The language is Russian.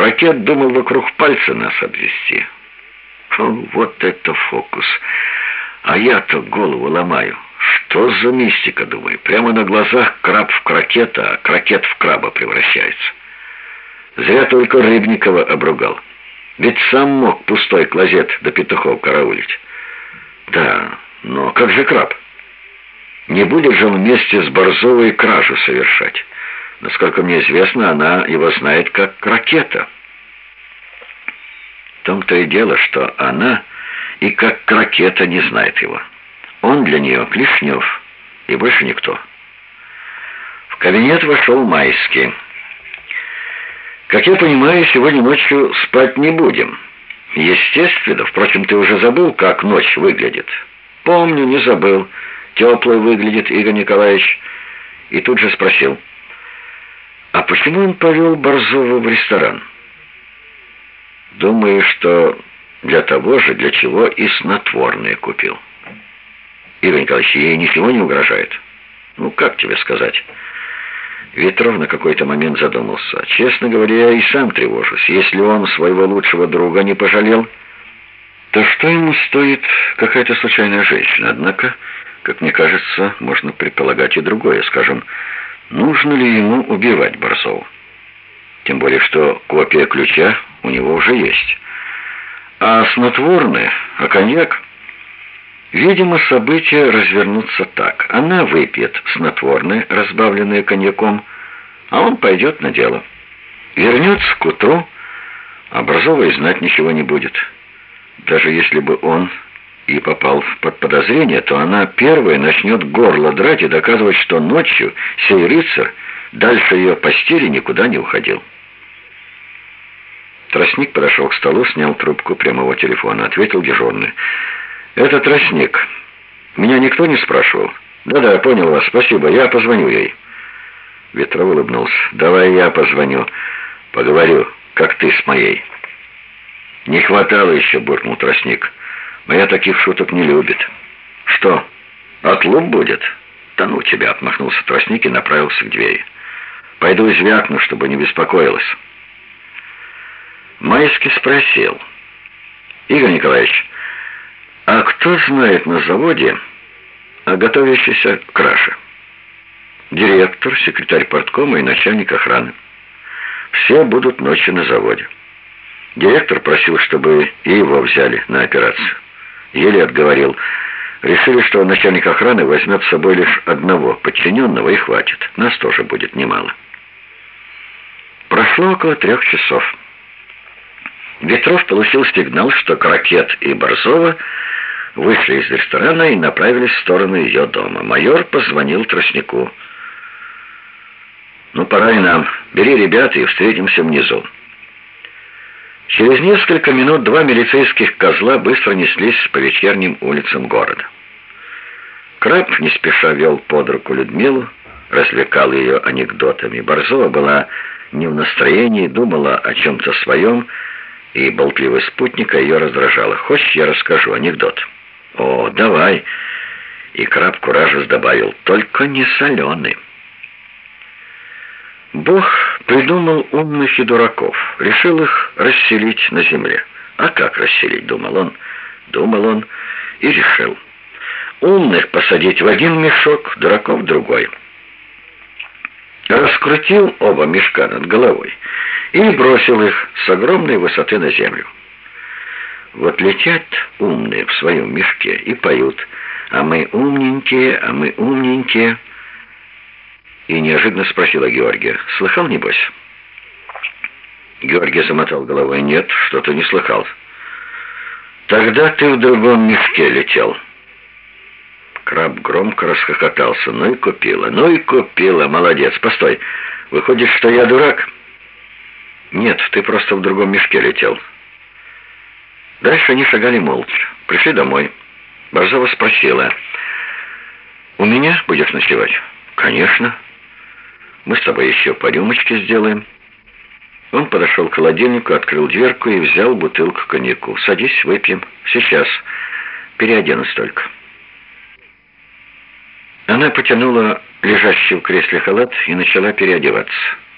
Крокет думал вокруг пальца нас обвести. О, вот это фокус! А я-то голову ломаю. Что за мистика, думаю? Прямо на глазах краб в крокета, а крокет в краба превращается. Зря только Рыбникова обругал. Ведь сам мог пустой клозет до петухов караулить. Да, но как же краб? Не будет же он вместе с Борзовой кражу совершать. Насколько мне известно, она его знает как ракета. В том-то и дело, что она и как ракета не знает его. Он для нее Клешнев и больше никто. В кабинет вошел Майский. «Как я понимаю, сегодня ночью спать не будем». «Естественно. Впрочем, ты уже забыл, как ночь выглядит». «Помню, не забыл. Теплый выглядит Игорь Николаевич». И тут же спросил. «А почему он повел Борзова в ресторан?» «Думаю, что для того же, для чего и снотворное купил». «Игорь Николаевич, ей ничего не угрожает?» «Ну, как тебе сказать?» Ветров на какой-то момент задумался. «Честно говоря, я и сам тревожусь. Если он своего лучшего друга не пожалел, то что ему стоит какая-то случайная женщина? Однако, как мне кажется, можно предполагать и другое. Скажем, нужно ли ему убивать Борзова? Тем более, что копия ключа у него уже есть. А снотворное, а коньяк... Видимо, события развернутся так. Она выпьет снотворное, разбавленное коньяком, а он пойдет на дело. Вернется к утру, а Борзова знать ничего не будет. Даже если бы он и попал под подозрение, то она первая начнет горло драть и доказывать, что ночью сей рыцарь дальше ее постели никуда не уходил. Тростник подошел к столу, снял трубку прямого телефона, ответил дежурный. «Это тростник. Меня никто не спрашивал?» «Да-да, понял вас. Спасибо. Я позвоню ей». Ветров улыбнулся. «Давай я позвоню. Поговорю, как ты с моей». «Не хватало еще», — буркнул тростник. «Моя таких шуток не любит». «Что, отлуп будет?» «Да ну тебя», — отмахнулся тростник и направился к двери. «Пойду звякну, чтобы не беспокоилась». Майский спросил. «Игорь Николаевич, а кто знает на заводе о готовящейся краше? Директор, секретарь порткома и начальник охраны. Все будут ночью на заводе. Директор просил, чтобы и его взяли на операцию. Еле отговорил. Решили, что начальник охраны возьмет с собой лишь одного подчиненного и хватит. Нас тоже будет немало. Прошло около трех часов. Ветров получил сигнал, что Крокет и Борзова вышли из ресторана и направились в сторону ее дома. Майор позвонил Тростнику. «Ну, пора и нам. Бери ребят и встретимся внизу». Через несколько минут два милицейских козла быстро неслись по вечерним улицам города. Краб не спеша вел под руку Людмилу, развлекал ее анекдотами. Борзова была не в настроении, думала о чем-то своем, и болтливый спутника ее раздражала. «Хочешь, я расскажу анекдот?» «О, давай!» И краб куражес добавил, «Только не соленый». Бог придумал умных и дураков, решил их расселить на земле. А как расселить, думал он, думал он и решил. Умных посадить в один мешок, дураков в другой. Раскрутил оба мешка над головой и бросил их с огромной высоты на землю. Вот летят умные в своем мешке и поют «А мы умненькие, а мы умненькие». И неожиданно спросила Георгия «Слыхал, небось?» Георгий замотал головой «Нет, что-то не слыхал». «Тогда ты в другом мешке летел». Краб громко расхохотался. «Ну и купила, ну и купила, молодец. Постой, выходит, что я дурак?» «Нет, ты просто в другом мешке летел». Дальше они шагали молча. Пришли домой. Борзова спросила, «У меня будешь ночевать?» «Конечно. Мы с тобой еще по рюмочке сделаем». Он подошел к холодильнику, открыл дверку и взял бутылку коньяку. «Садись, выпьем. Сейчас. Переоденусь только». Она потянула лежащий в кресле халат и начала переодеваться.